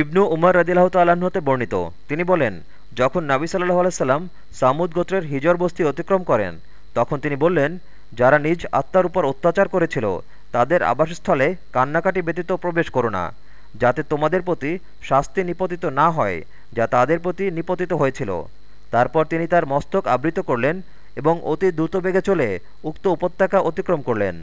ইবনু উমর রদিল্লাহ তাল্লাহতে বর্ণিত। তিনি বলেন, যখন নাবি সাল্লাহ আলাইসাল্লাম সামুদ গোত্রের হিজর বস্তি অতিক্রম করেন, তখন তিনি বললেন, যারা নিজ আত্মার উপর অত্যাচার করেছিল, তাদের আবাসস্থলে কান্নাকাটি ব্যতীত প্রবেশ করো না, যাতে তোমাদের প্রতি শাস্তি নিপতিত না হয়, যা তাদের প্রতি নিপতিত হয়েছিল। তারপর তিনি তার মস্তক আবৃত করলেন এবং অতি দ্রুত বেগে চলে উক্ত উপত্যকা অতিক্রম করলেন।